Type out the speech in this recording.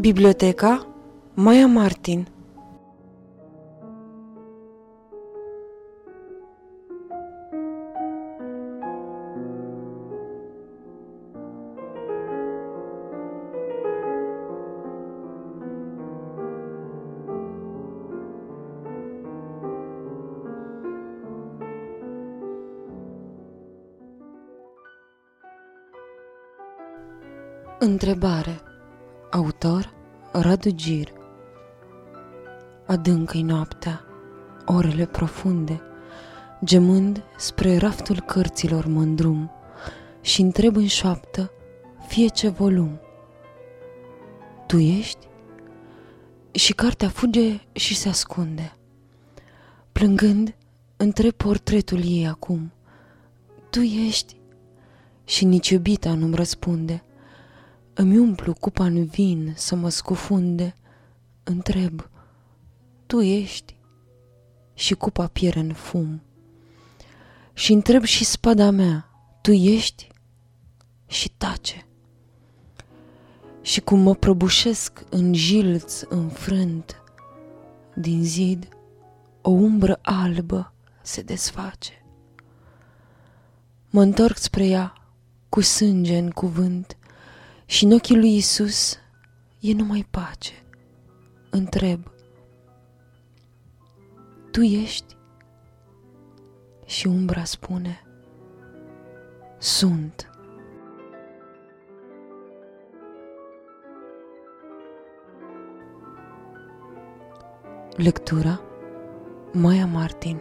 Biblioteca Maia Martin. Întrebare Autor Radu Gir Adâncă-i noaptea, orele profunde, Gemând spre raftul cărților mă îndrum și întreb în șoaptă fie ce volum. Tu ești? Și cartea fuge și se ascunde. Plângând, întreb portretul ei acum. Tu ești? Și nici iubita nu-mi răspunde. Îmi umplu cupa în vin să mă scufunde. Întreb, tu ești? Și cupa pierde în fum. Și întreb și spada mea, tu ești? Și tace. Și cum mă prăbușesc în jilț înfrânt, din zid, o umbră albă se desface. Mă întorc spre ea cu sânge în cuvânt și în ochii lui Isus e numai pace. Întreb, tu ești? Și umbra spune, sunt. Lectura Maia Martin